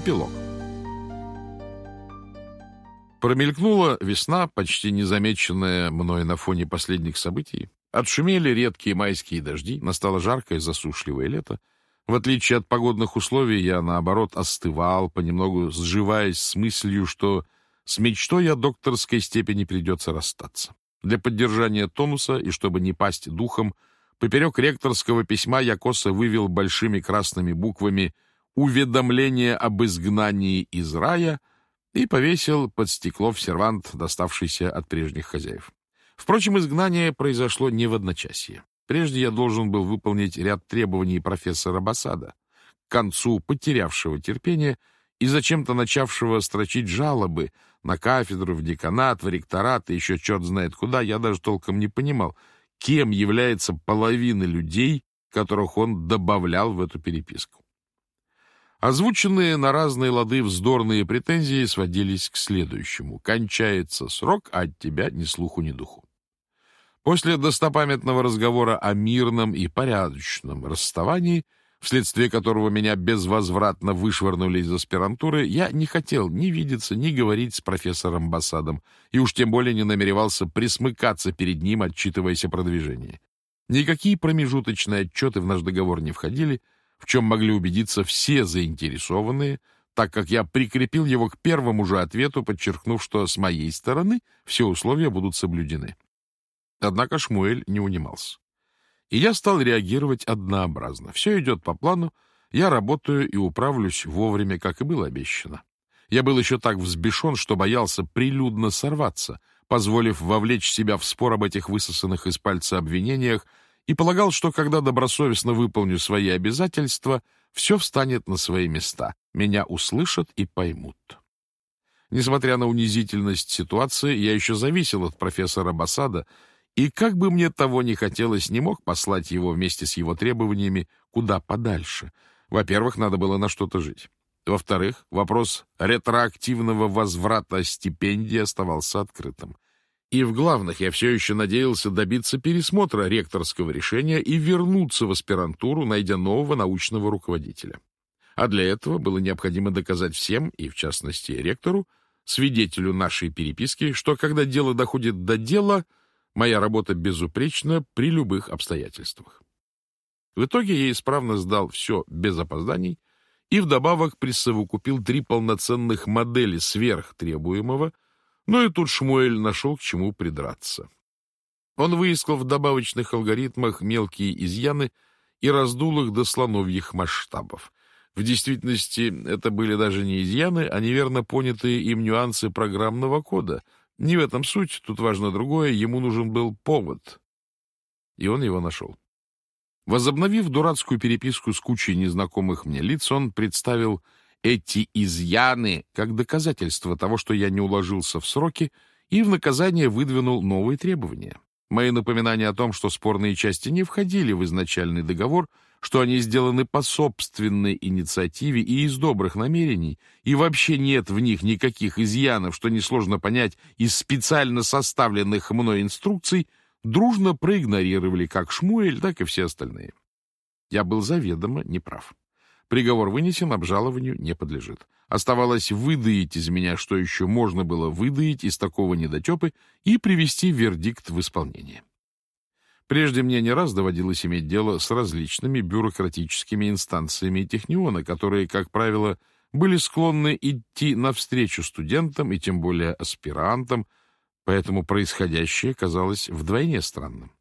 Эпилог. Промелькнула весна, почти незамеченная мной на фоне последних событий. Отшумели редкие майские дожди, настало жаркое засушливое лето. В отличие от погодных условий, я, наоборот, остывал, понемногу сживаясь с мыслью, что с мечтой о докторской степени придется расстаться. Для поддержания тонуса и чтобы не пасть духом, поперек ректорского письма я косо вывел большими красными буквами «Уведомление об изгнании из рая» и повесил под стекло в сервант, доставшийся от прежних хозяев. Впрочем, изгнание произошло не в одночасье. Прежде я должен был выполнить ряд требований профессора Басада, к концу потерявшего терпение и зачем-то начавшего строчить жалобы на кафедру, в деканат, в ректорат и еще черт знает куда, я даже толком не понимал, кем является половина людей, которых он добавлял в эту переписку. Озвученные на разные лады вздорные претензии сводились к следующему. Кончается срок, а от тебя ни слуху, ни духу. После достопамятного разговора о мирном и порядочном расставании, вследствие которого меня безвозвратно вышвырнули из аспирантуры, я не хотел ни видеться, ни говорить с профессором Басадом, и уж тем более не намеревался присмыкаться перед ним, отчитываясь о продвижении. Никакие промежуточные отчеты в наш договор не входили — в чем могли убедиться все заинтересованные, так как я прикрепил его к первому же ответу, подчеркнув, что с моей стороны все условия будут соблюдены. Однако Шмуэль не унимался. И я стал реагировать однообразно. Все идет по плану, я работаю и управлюсь вовремя, как и было обещано. Я был еще так взбешен, что боялся прилюдно сорваться, позволив вовлечь себя в спор об этих высосанных из пальца обвинениях и полагал, что когда добросовестно выполню свои обязательства, все встанет на свои места, меня услышат и поймут. Несмотря на унизительность ситуации, я еще зависел от профессора Басада, и как бы мне того не хотелось, не мог послать его вместе с его требованиями куда подальше. Во-первых, надо было на что-то жить. Во-вторых, вопрос ретроактивного возврата стипендии оставался открытым. И в главных я все еще надеялся добиться пересмотра ректорского решения и вернуться в аспирантуру, найдя нового научного руководителя. А для этого было необходимо доказать всем, и в частности ректору, свидетелю нашей переписки, что когда дело доходит до дела, моя работа безупречна при любых обстоятельствах. В итоге я исправно сдал все без опозданий и вдобавок присовокупил три полноценных модели сверх требуемого — но и тут Шмуэль нашел к чему придраться. Он выискал в добавочных алгоритмах мелкие изъяны и раздул их до слоновьих масштабов. В действительности это были даже не изъяны, а неверно понятые им нюансы программного кода. Не в этом суть, тут важно другое, ему нужен был повод. И он его нашел. Возобновив дурацкую переписку с кучей незнакомых мне лиц, он представил эти изъяны как доказательство того, что я не уложился в сроки, и в наказание выдвинул новые требования. Мои напоминания о том, что спорные части не входили в изначальный договор, что они сделаны по собственной инициативе и из добрых намерений, и вообще нет в них никаких изъянов, что несложно понять из специально составленных мной инструкций, дружно проигнорировали как Шмуэль, так и все остальные. Я был заведомо неправ. Приговор вынесен, обжалованию не подлежит. Оставалось выдаить из меня, что еще можно было выдаить из такого недотепы, и привести вердикт в исполнение. Прежде мне не раз доводилось иметь дело с различными бюрократическими инстанциями Техниона, которые, как правило, были склонны идти навстречу студентам и тем более аспирантам, поэтому происходящее казалось вдвойне странным.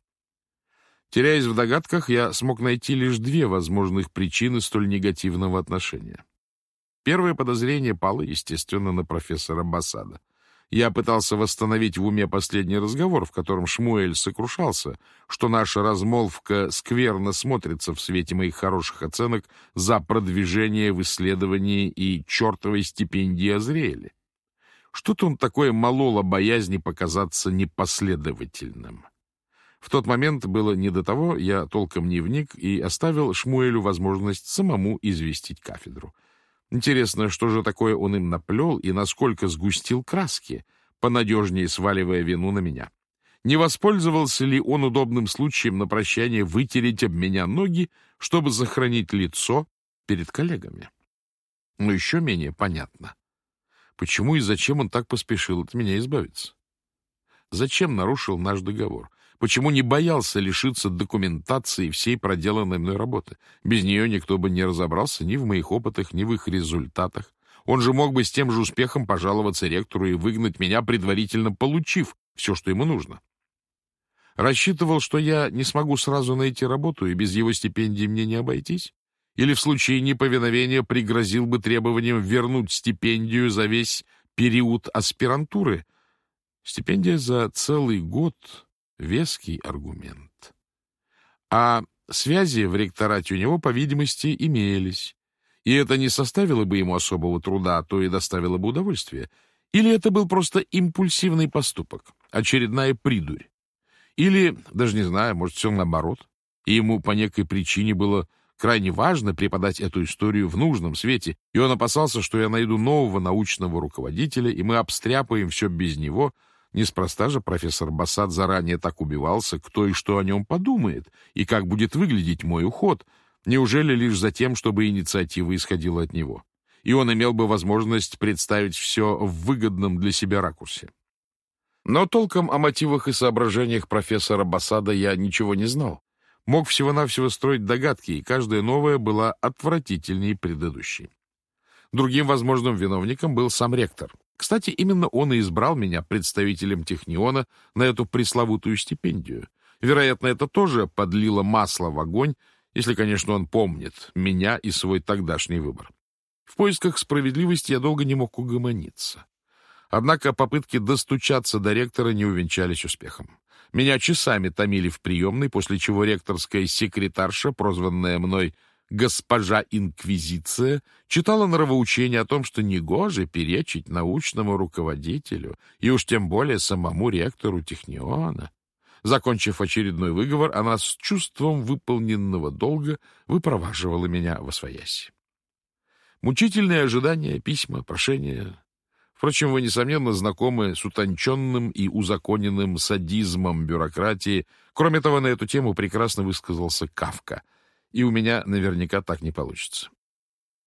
Теряясь в догадках, я смог найти лишь две возможных причины столь негативного отношения. Первое подозрение пало, естественно, на профессора Басада. Я пытался восстановить в уме последний разговор, в котором Шмуэль сокрушался, что наша размолвка скверно смотрится в свете моих хороших оценок за продвижение в исследовании и чертовой стипендии Азриэля. Что-то он такое мололо боязни показаться непоследовательным. В тот момент было не до того, я толком не вник и оставил Шмуэлю возможность самому известить кафедру. Интересно, что же такое он им наплел и насколько сгустил краски, понадежнее сваливая вину на меня. Не воспользовался ли он удобным случаем на прощание вытереть об меня ноги, чтобы сохранить лицо перед коллегами? Но еще менее понятно, почему и зачем он так поспешил от меня избавиться. Зачем нарушил наш договор? Почему не боялся лишиться документации всей проделанной мной работы? Без нее никто бы не разобрался ни в моих опытах, ни в их результатах. Он же мог бы с тем же успехом пожаловаться ректору и выгнать меня, предварительно получив все, что ему нужно. Рассчитывал, что я не смогу сразу найти работу, и без его стипендии мне не обойтись? Или в случае неповиновения пригрозил бы требованием вернуть стипендию за весь период аспирантуры? Стипендия за целый год Веский аргумент. А связи в ректорате у него, по видимости, имелись. И это не составило бы ему особого труда, а то и доставило бы удовольствие. Или это был просто импульсивный поступок, очередная придурь. Или, даже не знаю, может, все наоборот. И ему по некой причине было крайне важно преподать эту историю в нужном свете, и он опасался, что я найду нового научного руководителя, и мы обстряпаем все без него — Неспроста же профессор Бассад заранее так убивался, кто и что о нем подумает, и как будет выглядеть мой уход. Неужели лишь за тем, чтобы инициатива исходила от него? И он имел бы возможность представить все в выгодном для себя ракурсе. Но толком о мотивах и соображениях профессора Басада я ничего не знал. Мог всего-навсего строить догадки, и каждая новая была отвратительнее предыдущей. Другим возможным виновником был сам ректор. Кстати, именно он и избрал меня представителем Техниона на эту пресловутую стипендию. Вероятно, это тоже подлило масло в огонь, если, конечно, он помнит меня и свой тогдашний выбор. В поисках справедливости я долго не мог угомониться. Однако попытки достучаться до ректора не увенчались успехом. Меня часами томили в приемной, после чего ректорская секретарша, прозванная мной госпожа Инквизиция читала нравоучение о том, что негоже перечить научному руководителю и уж тем более самому ректору Техниона. Закончив очередной выговор, она с чувством выполненного долга выпроваживала меня во своясь. Мучительные ожидания, письма, прошения. Впрочем, вы, несомненно, знакомы с утонченным и узаконенным садизмом бюрократии. Кроме того, на эту тему прекрасно высказался Кавка — и у меня наверняка так не получится.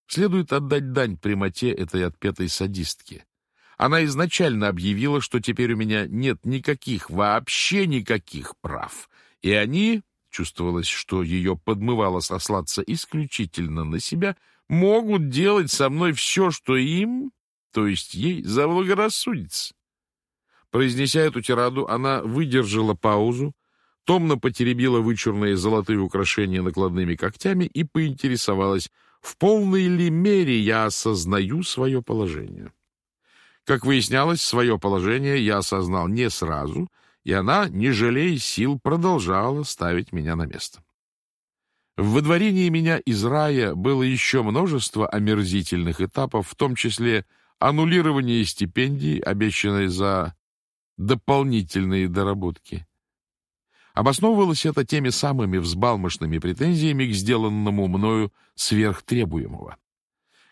Следует отдать дань прямоте этой отпетой садистки. Она изначально объявила, что теперь у меня нет никаких, вообще никаких прав, и они, чувствовалось, что ее подмывало сослаться исключительно на себя, могут делать со мной все, что им, то есть ей, заблагорассудится. Произнеся эту тираду, она выдержала паузу, томно потеребила вычурные золотые украшения накладными когтями и поинтересовалась, в полной ли мере я осознаю свое положение. Как выяснялось, свое положение я осознал не сразу, и она, не жалея сил, продолжала ставить меня на место. В выдворении меня из рая было еще множество омерзительных этапов, в том числе аннулирование стипендий, обещанной за дополнительные доработки, Обосновывалось это теми самыми взбалмошными претензиями к сделанному мною сверхтребуемого.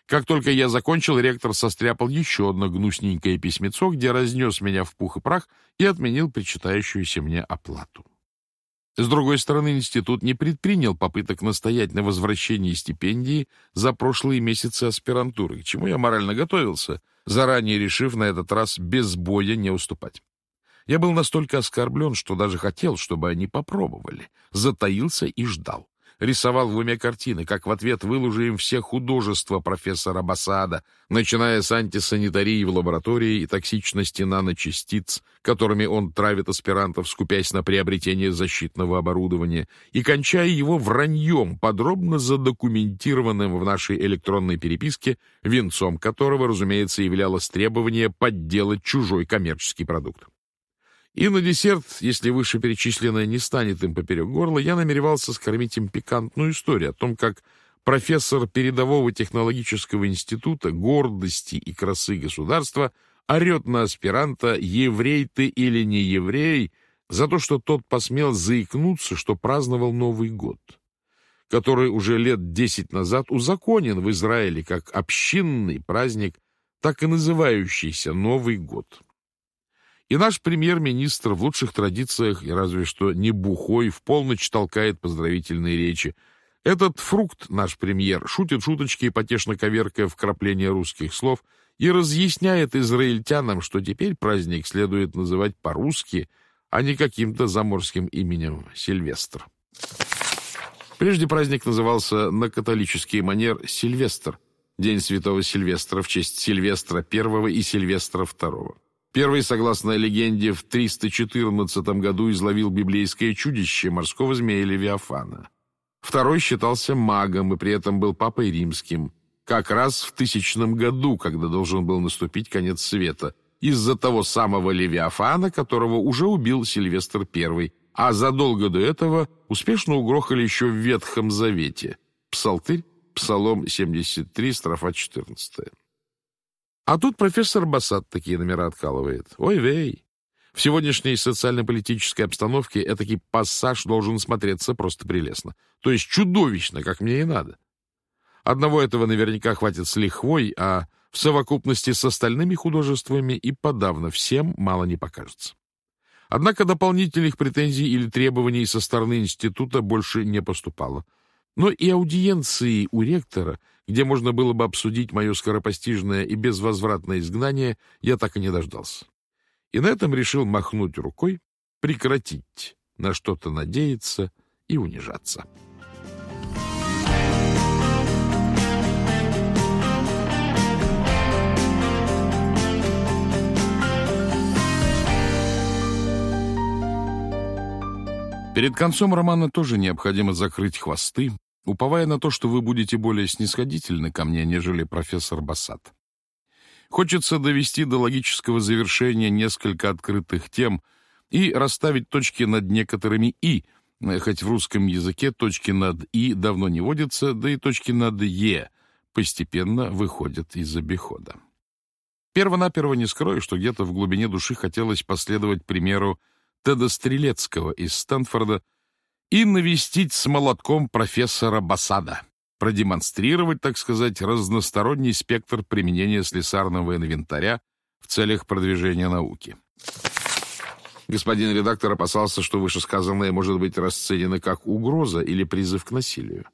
Как только я закончил, ректор состряпал еще одно гнусненькое письмецо, где разнес меня в пух и прах и отменил причитающуюся мне оплату. С другой стороны, институт не предпринял попыток настоять на возвращении стипендии за прошлые месяцы аспирантуры, к чему я морально готовился, заранее решив на этот раз без боя не уступать. Я был настолько оскорблен, что даже хотел, чтобы они попробовали. Затаился и ждал. Рисовал в уме картины, как в ответ выложим все художества профессора Басада, начиная с антисанитарии в лаборатории и токсичности наночастиц, которыми он травит аспирантов, скупясь на приобретение защитного оборудования, и кончая его враньем, подробно задокументированным в нашей электронной переписке, венцом которого, разумеется, являлось требование подделать чужой коммерческий продукт. И на десерт, если вышеперечисленное не станет им поперек горла, я намеревался скормить им пикантную историю о том, как профессор передового технологического института гордости и красы государства орет на аспиранта «еврей ты или не еврей» за то, что тот посмел заикнуться, что праздновал Новый год, который уже лет десять назад узаконен в Израиле как общинный праздник, так и называющийся Новый год. И наш премьер-министр в лучших традициях, и разве что не бухой, в полночь толкает поздравительные речи. Этот фрукт, наш премьер, шутит шуточки, потешно коверкая вкрапление русских слов, и разъясняет израильтянам, что теперь праздник следует называть по-русски, а не каким-то заморским именем Сильвестр. Прежде праздник назывался на католический манер Сильвестр, День Святого Сильвестра в честь Сильвестра I и Сильвестра II. Первый, согласно легенде, в 314 году изловил библейское чудище морского змея Левиафана. Второй считался магом и при этом был папой римским, как раз в тысячном году, когда должен был наступить конец света, из-за того самого Левиафана, которого уже убил Сильвестр I, а задолго до этого успешно угрохали еще в Ветхом Завете. Псалтырь, Псалом 73, строфа 14. А тут профессор Бассад такие номера откалывает. Ой, вей! В сегодняшней социально-политической обстановке этакий пассаж должен смотреться просто прелестно. То есть чудовищно, как мне и надо. Одного этого наверняка хватит с лихвой, а в совокупности с остальными художествами и подавно всем мало не покажется. Однако дополнительных претензий или требований со стороны института больше не поступало. Но и аудиенции у ректора, где можно было бы обсудить мое скоропостижное и безвозвратное изгнание, я так и не дождался. И на этом решил махнуть рукой, прекратить на что-то надеяться и унижаться. Перед концом романа тоже необходимо закрыть хвосты, уповая на то, что вы будете более снисходительны ко мне, нежели профессор Бассат. Хочется довести до логического завершения несколько открытых тем и расставить точки над некоторыми «и», хоть в русском языке точки над «и» давно не водятся, да и точки над «е» постепенно выходят из обихода. Первонаперво не скрою, что где-то в глубине души хотелось последовать примеру Теда Стрелецкого из Стэнфорда и навестить с молотком профессора Басада, продемонстрировать, так сказать, разносторонний спектр применения слесарного инвентаря в целях продвижения науки. Господин редактор опасался, что вышесказанное может быть расценено как угроза или призыв к насилию.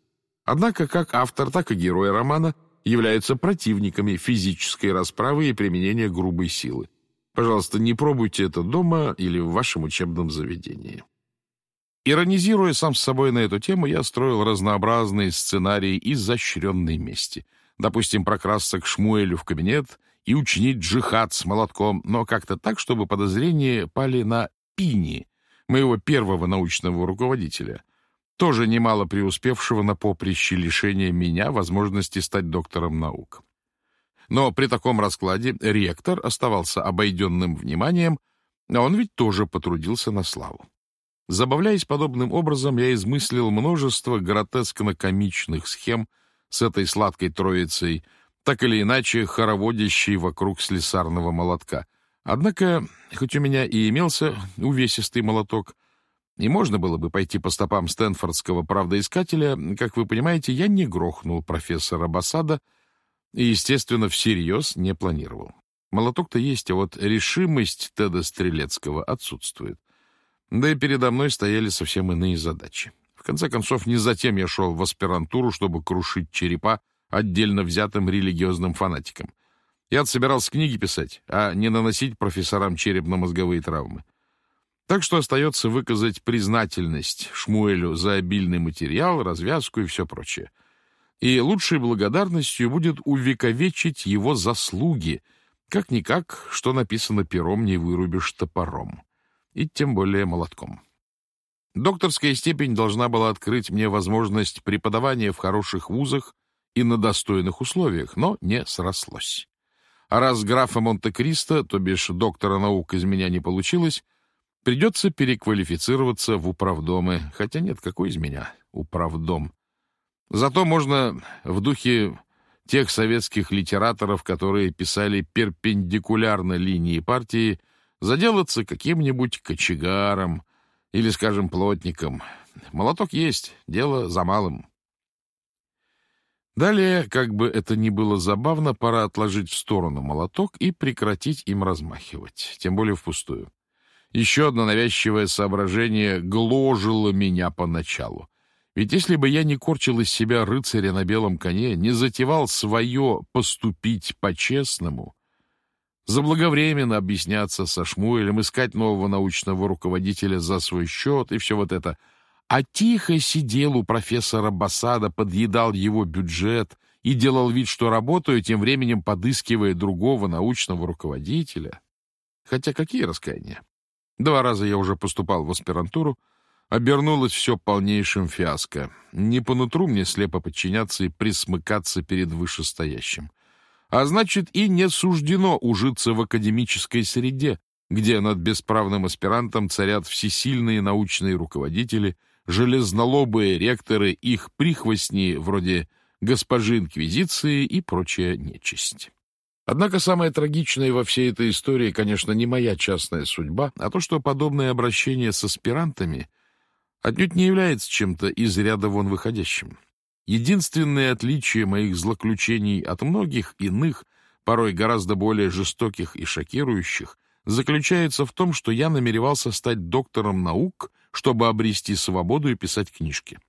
Однако как автор, так и герой романа являются противниками физической расправы и применения грубой силы. Пожалуйста, не пробуйте это дома или в вашем учебном заведении. Иронизируя сам с собой на эту тему, я строил разнообразные сценарии изощренной мести. Допустим, прокрасться к Шмуэлю в кабинет и учинить джихад с молотком, но как-то так, чтобы подозрения пали на Пини, моего первого научного руководителя, тоже немало преуспевшего на поприще лишения меня возможности стать доктором наук. Но при таком раскладе ректор оставался обойденным вниманием, а он ведь тоже потрудился на славу. Забавляясь подобным образом, я измыслил множество гротескно-комичных схем с этой сладкой троицей, так или иначе хороводящей вокруг слесарного молотка. Однако, хоть у меня и имелся увесистый молоток, и можно было бы пойти по стопам стэнфордского правдоискателя, как вы понимаете, я не грохнул профессора Басада — и, естественно, всерьез не планировал. Молоток-то есть, а вот решимость Теда Стрелецкого отсутствует. Да и передо мной стояли совсем иные задачи. В конце концов, не затем я шел в аспирантуру, чтобы крушить черепа отдельно взятым религиозным фанатикам. Я собирался книги писать, а не наносить профессорам черепно-мозговые травмы. Так что остается выказать признательность Шмуэлю за обильный материал, развязку и все прочее и лучшей благодарностью будет увековечить его заслуги. Как-никак, что написано пером, не вырубишь топором. И тем более молотком. Докторская степень должна была открыть мне возможность преподавания в хороших вузах и на достойных условиях, но не срослось. А раз графа Монте-Кристо, то бишь доктора наук из меня не получилось, придется переквалифицироваться в управдомы, хотя нет, какой из меня управдом. Зато можно в духе тех советских литераторов, которые писали перпендикулярно линии партии, заделаться каким-нибудь кочегаром или, скажем, плотником. Молоток есть, дело за малым. Далее, как бы это ни было забавно, пора отложить в сторону молоток и прекратить им размахивать, тем более впустую. Еще одно навязчивое соображение гложило меня поначалу. Ведь если бы я не корчил из себя рыцаря на белом коне, не затевал свое поступить по-честному, заблаговременно объясняться со Шмуэлем, искать нового научного руководителя за свой счет и все вот это, а тихо сидел у профессора Басада, подъедал его бюджет и делал вид, что работаю, тем временем подыскивая другого научного руководителя. Хотя какие раскаяния? Два раза я уже поступал в аспирантуру, Обернулось все полнейшим фиаско. Не по нутру мне слепо подчиняться и присмыкаться перед вышестоящим. А значит, и не суждено ужиться в академической среде, где над бесправным аспирантом царят всесильные научные руководители, железнолобые ректоры, их прихвостни вроде госпожи Инквизиции и прочая нечисть. Однако самое трагичное во всей этой истории, конечно, не моя частная судьба, а то, что подобное обращение с аспирантами отнюдь не является чем-то из ряда вон выходящим. Единственное отличие моих злоключений от многих иных, порой гораздо более жестоких и шокирующих, заключается в том, что я намеревался стать доктором наук, чтобы обрести свободу и писать книжки.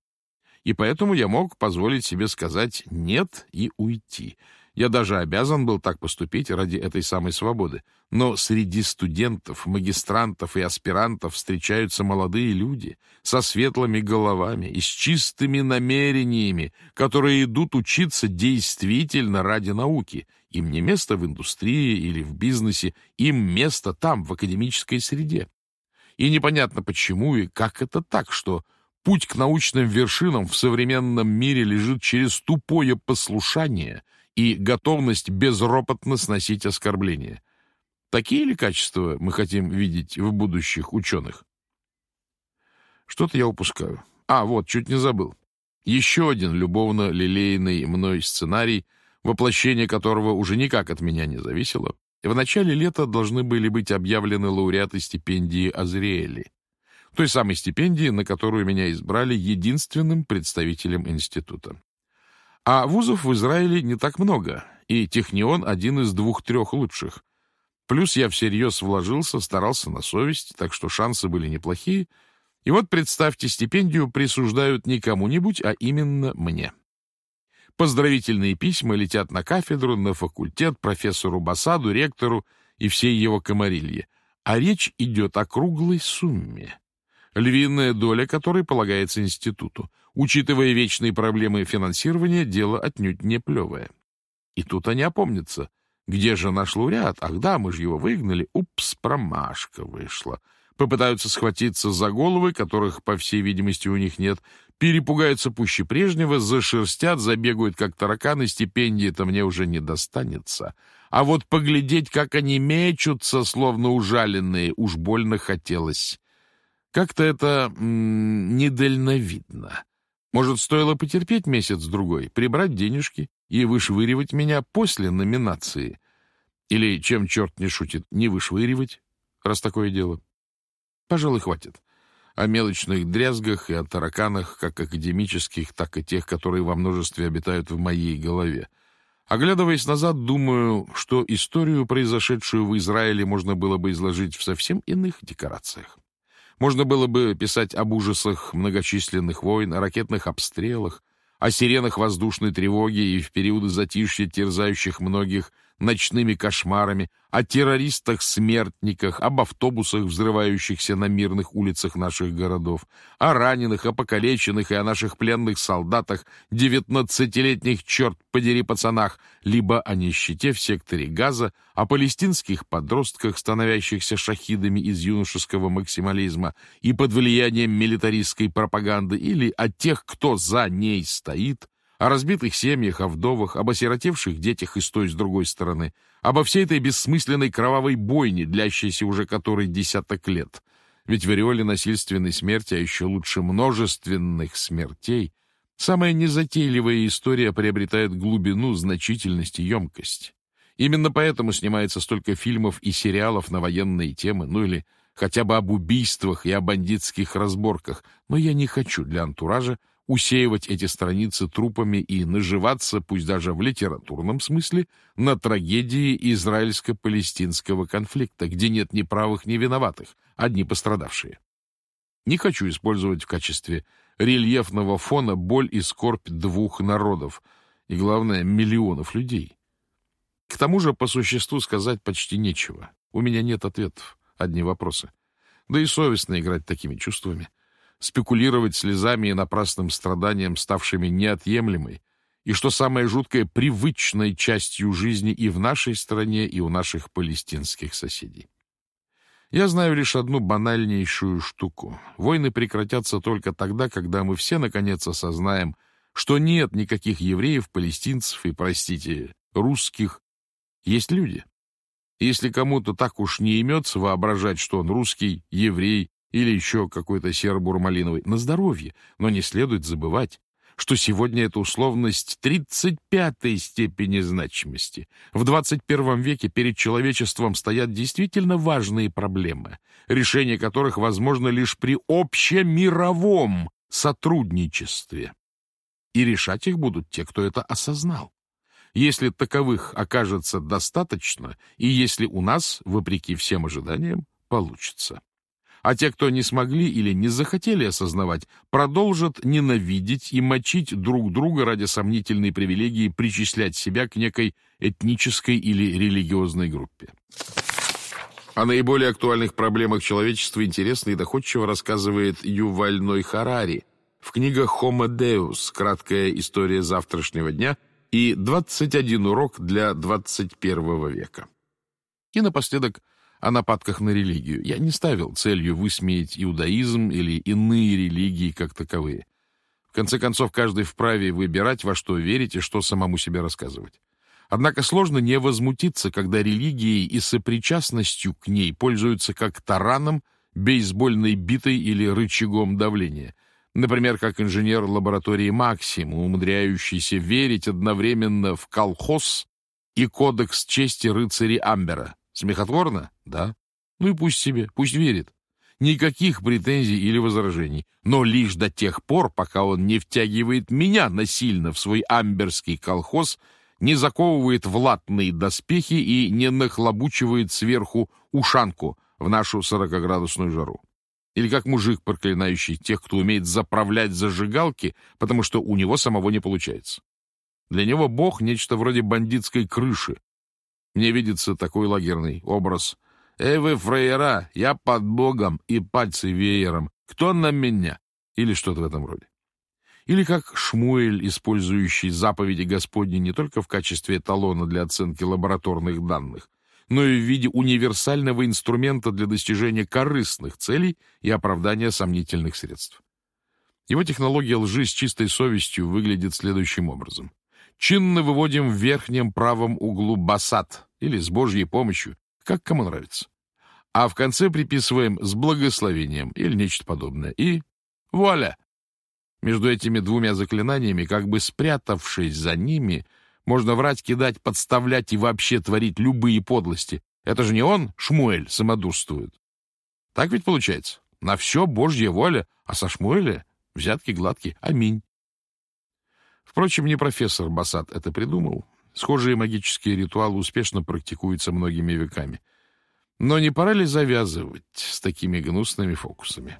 И поэтому я мог позволить себе сказать «нет» и уйти — я даже обязан был так поступить ради этой самой свободы. Но среди студентов, магистрантов и аспирантов встречаются молодые люди со светлыми головами и с чистыми намерениями, которые идут учиться действительно ради науки. Им не место в индустрии или в бизнесе, им место там, в академической среде. И непонятно почему и как это так, что путь к научным вершинам в современном мире лежит через тупое послушание – и готовность безропотно сносить оскорбления. Такие ли качества мы хотим видеть в будущих ученых? Что-то я упускаю. А, вот, чуть не забыл. Еще один любовно-лилейный мной сценарий, воплощение которого уже никак от меня не зависело. В начале лета должны были быть объявлены лауреаты стипендии Азриэли, той самой стипендии, на которую меня избрали единственным представителем института. А вузов в Израиле не так много, и Технион один из двух-трех лучших. Плюс я всерьез вложился, старался на совесть, так что шансы были неплохие. И вот, представьте, стипендию присуждают не кому-нибудь, а именно мне. Поздравительные письма летят на кафедру, на факультет, профессору Басаду, ректору и всей его комарилье. А речь идет о круглой сумме львиная доля которой полагается институту. Учитывая вечные проблемы финансирования, дело отнюдь не плевое. И тут они опомнятся. Где же наш лауреат? Ах да, мы же его выгнали. Упс, промашка вышла. Попытаются схватиться за головы, которых, по всей видимости, у них нет. Перепугаются пуще прежнего, зашерстят, забегают, как тараканы, стипендии-то мне уже не достанется. А вот поглядеть, как они мечутся, словно ужаленные, уж больно хотелось. Как-то это недальновидно. Может, стоило потерпеть месяц-другой, прибрать денежки и вышвыривать меня после номинации? Или, чем черт не шутит, не вышвыривать, раз такое дело? Пожалуй, хватит. О мелочных дрязгах и о тараканах, как академических, так и тех, которые во множестве обитают в моей голове. Оглядываясь назад, думаю, что историю, произошедшую в Израиле, можно было бы изложить в совсем иных декорациях. Можно было бы писать об ужасах многочисленных войн, о ракетных обстрелах, о сиренах воздушной тревоги и в периоды затишья терзающих многих ночными кошмарами, о террористах-смертниках, об автобусах, взрывающихся на мирных улицах наших городов, о раненых, о покалеченных и о наших пленных солдатах, девятнадцатилетних, черт подери, пацанах, либо о нищете в секторе Газа, о палестинских подростках, становящихся шахидами из юношеского максимализма и под влиянием милитаристской пропаганды, или о тех, кто за ней стоит, о разбитых семьях, о вдовах, об осиротевших детях и с той, с другой стороны, обо всей этой бессмысленной кровавой бойне, длящейся уже который десяток лет. Ведь в ореоле насильственной смерти, а еще лучше множественных смертей, самая незатейливая история приобретает глубину, значительность и емкость. Именно поэтому снимается столько фильмов и сериалов на военные темы, ну или хотя бы об убийствах и о бандитских разборках, но я не хочу для антуража усеивать эти страницы трупами и наживаться, пусть даже в литературном смысле, на трагедии израильско-палестинского конфликта, где нет ни правых, ни виноватых, одни пострадавшие. Не хочу использовать в качестве рельефного фона боль и скорбь двух народов и, главное, миллионов людей. К тому же, по существу сказать почти нечего. У меня нет ответов, одни вопросы. Да и совестно играть такими чувствами, спекулировать слезами и напрасным страданием, ставшими неотъемлемой, и, что самое жуткое, привычной частью жизни и в нашей стране, и у наших палестинских соседей. Я знаю лишь одну банальнейшую штуку. Войны прекратятся только тогда, когда мы все наконец осознаем, что нет никаких евреев, палестинцев и, простите, русских. Есть люди. Если кому-то так уж не имется воображать, что он русский, еврей или еще какой-то серо-бурмалиновый, на здоровье, но не следует забывать, что сегодня эта условность 35-й степени значимости. В 21 веке перед человечеством стоят действительно важные проблемы, решение которых возможно лишь при общемировом сотрудничестве. И решать их будут те, кто это осознал. Если таковых окажется достаточно, и если у нас, вопреки всем ожиданиям, получится а те, кто не смогли или не захотели осознавать, продолжат ненавидеть и мочить друг друга ради сомнительной привилегии причислять себя к некой этнической или религиозной группе. О наиболее актуальных проблемах человечества интересно и доходчиво рассказывает Юваль Ной Харари в книгах «Homo Deus. Краткая история завтрашнего дня» и «21 урок для 21 века». И напоследок о нападках на религию. Я не ставил целью высмеять иудаизм или иные религии как таковые. В конце концов, каждый вправе выбирать, во что верить и что самому себе рассказывать. Однако сложно не возмутиться, когда религией и сопричастностью к ней пользуются как тараном, бейсбольной битой или рычагом давления. Например, как инженер лаборатории Максим, умудряющийся верить одновременно в колхоз и кодекс чести рыцарей Амбера. Смехотворно? Да. Ну и пусть себе, пусть верит. Никаких претензий или возражений. Но лишь до тех пор, пока он не втягивает меня насильно в свой амберский колхоз, не заковывает в латные доспехи и не нахлобучивает сверху ушанку в нашу сорокоградусную жару. Или как мужик, проклинающий тех, кто умеет заправлять зажигалки, потому что у него самого не получается. Для него Бог — нечто вроде бандитской крыши, мне видится такой лагерный образ. «Эй вы, фраера, я под Богом и пальцы веером. Кто на меня?» Или что-то в этом роде. Или как Шмуэль, использующий заповеди Господни не только в качестве эталона для оценки лабораторных данных, но и в виде универсального инструмента для достижения корыстных целей и оправдания сомнительных средств. Его технология лжи с чистой совестью выглядит следующим образом. Чинно выводим в верхнем правом углу басат, или с Божьей помощью, как кому нравится. А в конце приписываем с благословением или нечто подобное. И вуаля! Между этими двумя заклинаниями, как бы спрятавшись за ними, можно врать, кидать, подставлять и вообще творить любые подлости. Это же не он, Шмуэль, самодурствует. Так ведь получается? На все Божья воля, а со Шмуэля взятки гладкие. Аминь. Впрочем, не профессор Басат это придумал. Схожие магические ритуалы успешно практикуются многими веками. Но не пора ли завязывать с такими гнусными фокусами?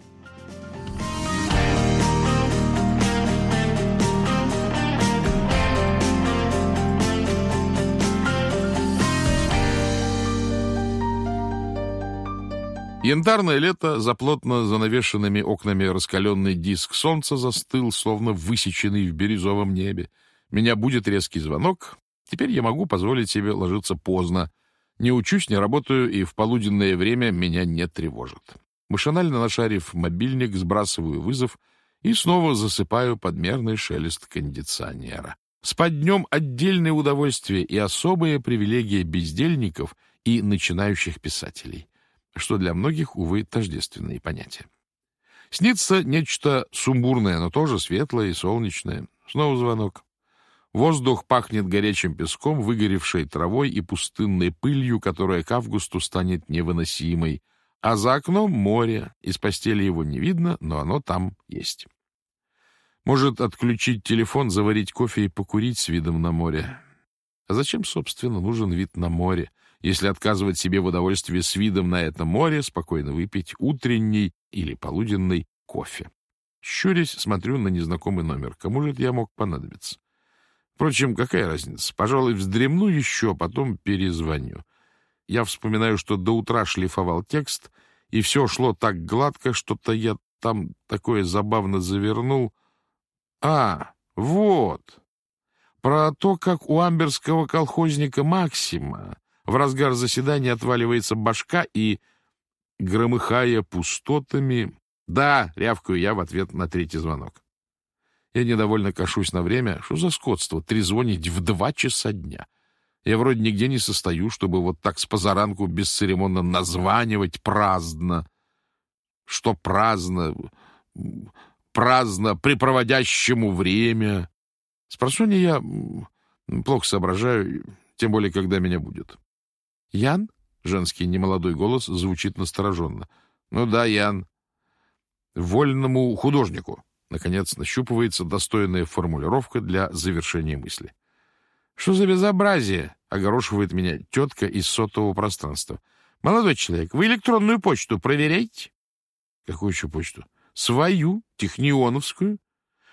Янтарное лето за плотно занавешенными окнами раскаленный диск солнца застыл, словно высеченный в бирюзовом небе. Меня будет резкий звонок, Теперь я могу позволить себе ложиться поздно. Не учусь, не работаю, и в полуденное время меня не тревожит. Машинально нашарив мобильник, сбрасываю вызов и снова засыпаю подмерный шелест кондиционера. Спать днем — отдельное удовольствие и особая привилегия бездельников и начинающих писателей, что для многих, увы, тождественные понятия. Снится нечто сумбурное, но тоже светлое и солнечное. Снова звонок. Воздух пахнет горячим песком, выгоревшей травой и пустынной пылью, которая к августу станет невыносимой. А за окном море. Из постели его не видно, но оно там есть. Может отключить телефон, заварить кофе и покурить с видом на море. А зачем, собственно, нужен вид на море, если отказывать себе в удовольствии с видом на это море, спокойно выпить утренний или полуденный кофе. Щурясь, смотрю на незнакомый номер. Кому же это я мог понадобиться? Впрочем, какая разница? Пожалуй, вздремну еще, а потом перезвоню. Я вспоминаю, что до утра шлифовал текст, и все шло так гладко, что-то я там такое забавно завернул. А, вот. Про то, как у амберского колхозника Максима в разгар заседания отваливается башка и, громыхая пустотами... Да, рявкаю я в ответ на третий звонок. Я недовольно кашусь на время. Что за скотство? Трезвонить в два часа дня. Я вроде нигде не состою, чтобы вот так с позаранку бесцеремонно названивать праздно. Что праздно? Праздно припроводящему время. Спросонья я плохо соображаю, тем более, когда меня будет. «Ян?» — женский немолодой голос звучит настороженно. «Ну да, Ян. Вольному художнику». Наконец нащупывается достойная формулировка для завершения мысли. «Что за безобразие?» — огорошивает меня тетка из сотового пространства. «Молодой человек, вы электронную почту проверяете?» «Какую еще почту?» «Свою, технионовскую.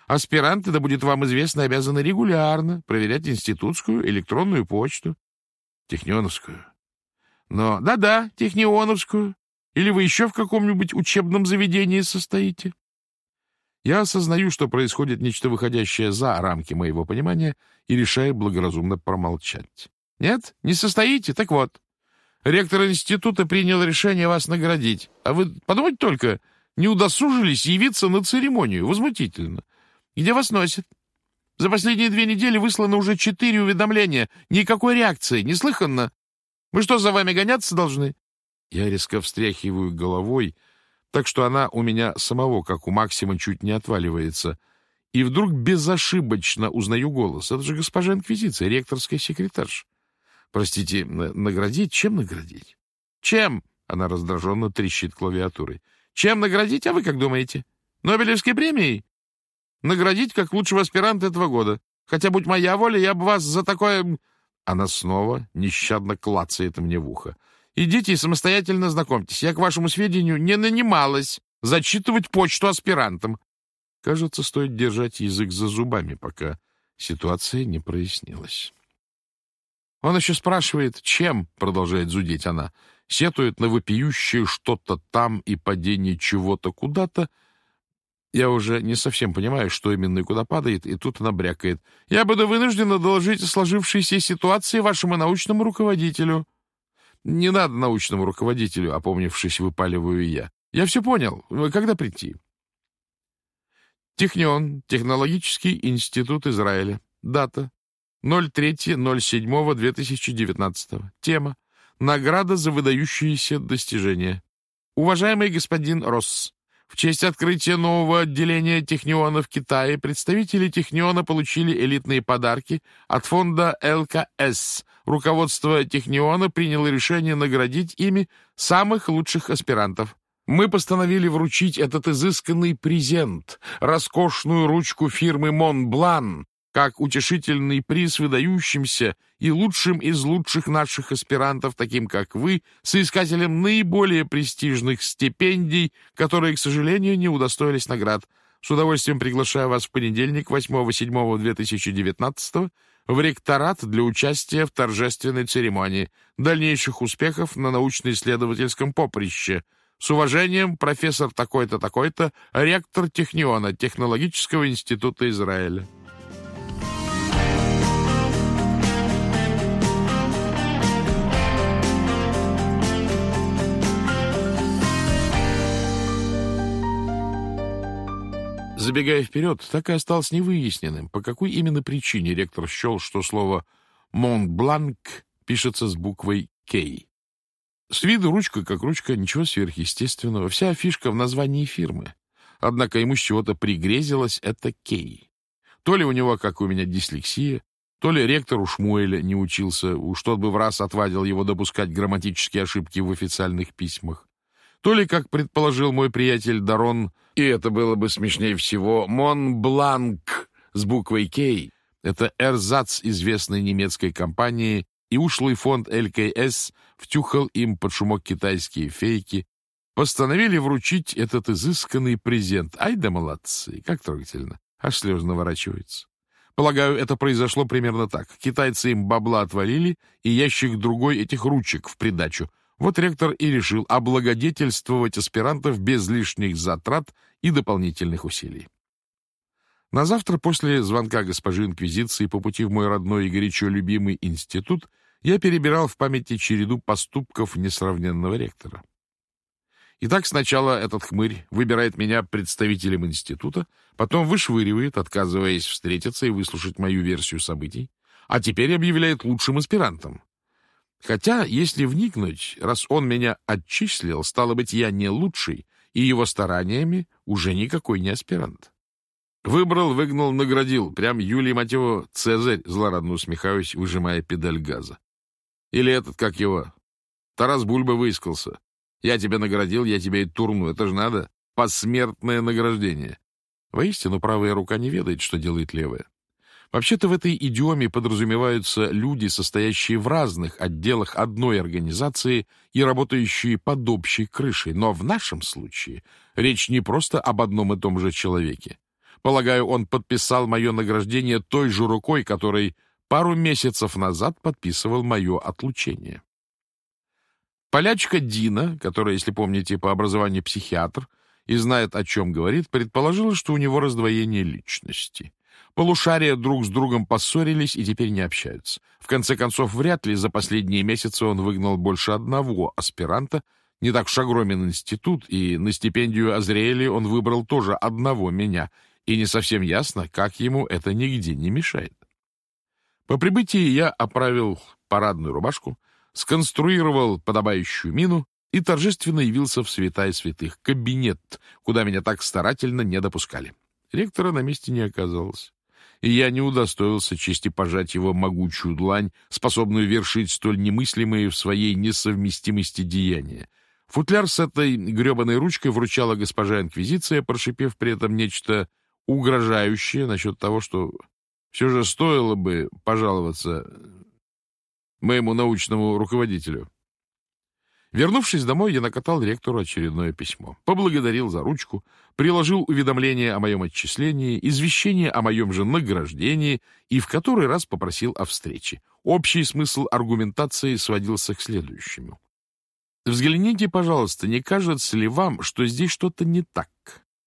Аспиранты, да будет вам известно, обязаны регулярно проверять институтскую электронную почту». «Технионовскую?» «Но да-да, технионовскую. Или вы еще в каком-нибудь учебном заведении состоите?» Я осознаю, что происходит нечто выходящее за рамки моего понимания, и решаю благоразумно промолчать. Нет, не состоите? Так вот. Ректор института принял решение вас наградить. А вы подумайте только, не удосужились явиться на церемонию. Возмутительно. Где вас носит? За последние две недели выслано уже четыре уведомления. Никакой реакции. Неслыханно. Мы что, за вами гоняться должны? Я резко встряхиваю головой, так что она у меня самого, как у Максима, чуть не отваливается. И вдруг безошибочно узнаю голос. Это же госпожа Инквизиция, ректорская секретарша. Простите, наградить? Чем наградить? Чем? Она раздраженно трещит клавиатурой. Чем наградить, а вы как думаете? Нобелевской премией? Наградить как лучшего аспиранта этого года. Хотя, будь моя воля, я бы вас за такое... Она снова нещадно клацает мне в ухо. Идите и самостоятельно знакомьтесь. Я, к вашему сведению, не нанималась зачитывать почту аспирантам. Кажется, стоит держать язык за зубами, пока ситуация не прояснилась. Он еще спрашивает, чем, продолжает зудеть она, сетует на вопиющее что-то там и падение чего-то куда-то. Я уже не совсем понимаю, что именно и куда падает, и тут она брякает. Я буду вынуждена доложить о сложившейся ситуации вашему научному руководителю. Не надо научному руководителю, опомнившись, выпаливаю я. Я все понял. Когда прийти? Технион, Технологический институт Израиля. Дата 03.07.2019. Тема. Награда за выдающиеся достижения. Уважаемый господин Росс, в честь открытия нового отделения Техниона в Китае представители Техниона получили элитные подарки от фонда ЛКС. Руководство Техниона приняло решение наградить ими самых лучших аспирантов. Мы постановили вручить этот изысканный презент, роскошную ручку фирмы «Монблан», как утешительный приз выдающимся и лучшим из лучших наших аспирантов, таким как вы, соискателям наиболее престижных стипендий, которые, к сожалению, не удостоились наград. С удовольствием приглашаю вас в понедельник, 8-7-2019 в ректорат для участия в торжественной церемонии. Дальнейших успехов на научно-исследовательском поприще. С уважением, профессор такой-то, такой-то, ректор Техниона, Технологического института Израиля. Забегая вперед, так и осталось невыясненным, по какой именно причине ректор счел, что слово «Монбланк» пишется с буквой «К». С виду ручка как ручка, ничего сверхъестественного. Вся фишка в названии фирмы. Однако ему с чего-то пригрезилось это «Кей». То ли у него, как у меня, дислексия, то ли ректор у Шмуэля не учился, уж тот бы в раз отвадил его допускать грамматические ошибки в официальных письмах. То ли, как предположил мой приятель Дарон, и это было бы смешнее всего, Монбланк с буквой «К» — это эрзац известной немецкой компании и ушлый фонд ЛКС втюхал им под шумок китайские фейки, постановили вручить этот изысканный презент. Ай да молодцы, как трогательно, аж слезы наворачиваются. Полагаю, это произошло примерно так. Китайцы им бабла отвалили, и ящик другой этих ручек в придачу. Вот ректор и решил облагодетельствовать аспирантов без лишних затрат и дополнительных усилий. На завтра после звонка госпожи Инквизиции по пути в мой родной и горячо любимый институт я перебирал в памяти череду поступков несравненного ректора. Итак, сначала этот хмырь выбирает меня представителем института, потом вышвыривает, отказываясь встретиться и выслушать мою версию событий, а теперь объявляет лучшим аспирантом. Хотя, если вникнуть, раз он меня отчислил, стало быть, я не лучший, и его стараниями уже никакой не аспирант. Выбрал, выгнал, наградил. Прям Юлий, мать его, Цезарь, злорадно усмехаюсь, выжимая педаль газа. Или этот, как его, Тарас Бульба выискался. Я тебя наградил, я тебя и турну. Это же надо. Посмертное награждение. Воистину, правая рука не ведает, что делает левая. Вообще-то в этой идиоме подразумеваются люди, состоящие в разных отделах одной организации и работающие под общей крышей. Но в нашем случае речь не просто об одном и том же человеке. Полагаю, он подписал мое награждение той же рукой, которой пару месяцев назад подписывал мое отлучение. Полячка Дина, которая, если помните, по образованию психиатр и знает, о чем говорит, предположила, что у него раздвоение личности. Полушария друг с другом поссорились и теперь не общаются. В конце концов, вряд ли за последние месяцы он выгнал больше одного аспиранта, не так уж огромен институт, и на стипендию Азриэли он выбрал тоже одного меня, и не совсем ясно, как ему это нигде не мешает. По прибытии я оправил парадную рубашку, сконструировал подобающую мину и торжественно явился в святая святых, кабинет, куда меня так старательно не допускали. Ректора на месте не оказалось, и я не удостоился чести пожать его могучую длань, способную вершить столь немыслимые в своей несовместимости деяния. Футляр с этой гребаной ручкой вручала госпожа Инквизиция, прошипев при этом нечто угрожающее насчет того, что все же стоило бы пожаловаться моему научному руководителю. Вернувшись домой, я накатал ректору очередное письмо. Поблагодарил за ручку, приложил уведомление о моем отчислении, извещение о моем же награждении и в который раз попросил о встрече. Общий смысл аргументации сводился к следующему. Взгляните, пожалуйста, не кажется ли вам, что здесь что-то не так?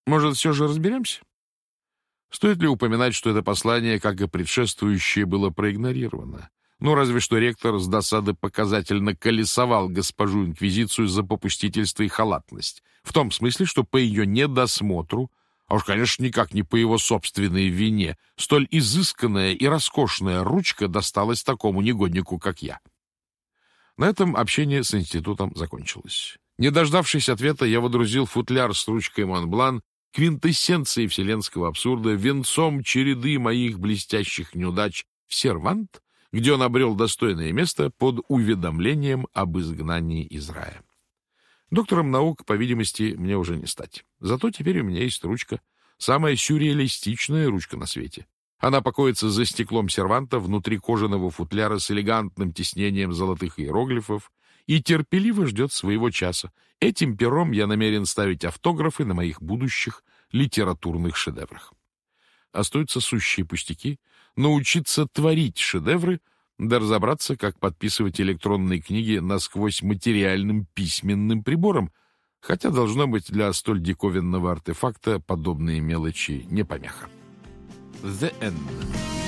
Может, все же разберемся? Стоит ли упоминать, что это послание, как и предшествующее, было проигнорировано? Ну, разве что ректор с досады показательно колесовал госпожу Инквизицию за попустительство и халатность. В том смысле, что по ее недосмотру, а уж, конечно, никак не по его собственной вине, столь изысканная и роскошная ручка досталась такому негоднику, как я. На этом общение с институтом закончилось. Не дождавшись ответа, я водрузил футляр с ручкой Монблан квинтэссенцией вселенского абсурда, венцом череды моих блестящих неудач в сервант, где он обрел достойное место под уведомлением об изгнании из рая. Доктором наук, по видимости, мне уже не стать. Зато теперь у меня есть ручка, самая сюрреалистичная ручка на свете. Она покоится за стеклом серванта внутри кожаного футляра с элегантным тиснением золотых иероглифов, и терпеливо ждет своего часа. Этим пером я намерен ставить автографы на моих будущих литературных шедеврах. Остаются сущие пустяки — научиться творить шедевры, да разобраться, как подписывать электронные книги насквозь материальным письменным прибором, хотя, должно быть, для столь диковинного артефакта подобные мелочи не помеха. The End.